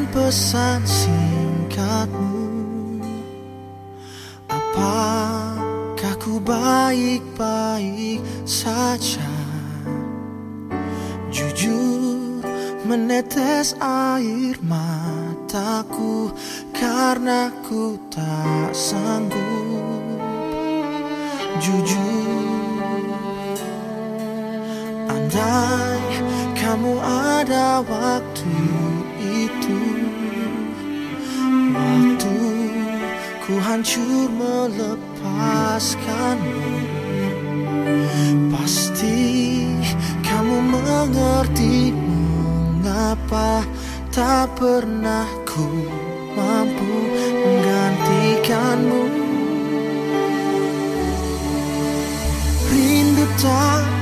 dengan pesan singkatmu Apakah ku baik-baik saja? Jujur menetes air mataku Karena ku tak sanggup. Jujur Andai kamu ada waktu itu Waktu ku hancur melepaskanmu. Pasti kamu mengerti mengapa tak pernah ku mampu menggantikanmu. Rindu tak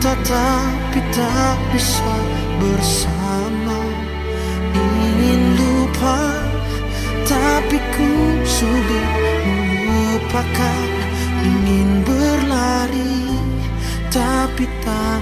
Tapi tak bisa bersama. Ingin lupa tapi ku sulit melupakan. Ingin berlari tapi tak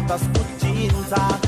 das portas, cortinas,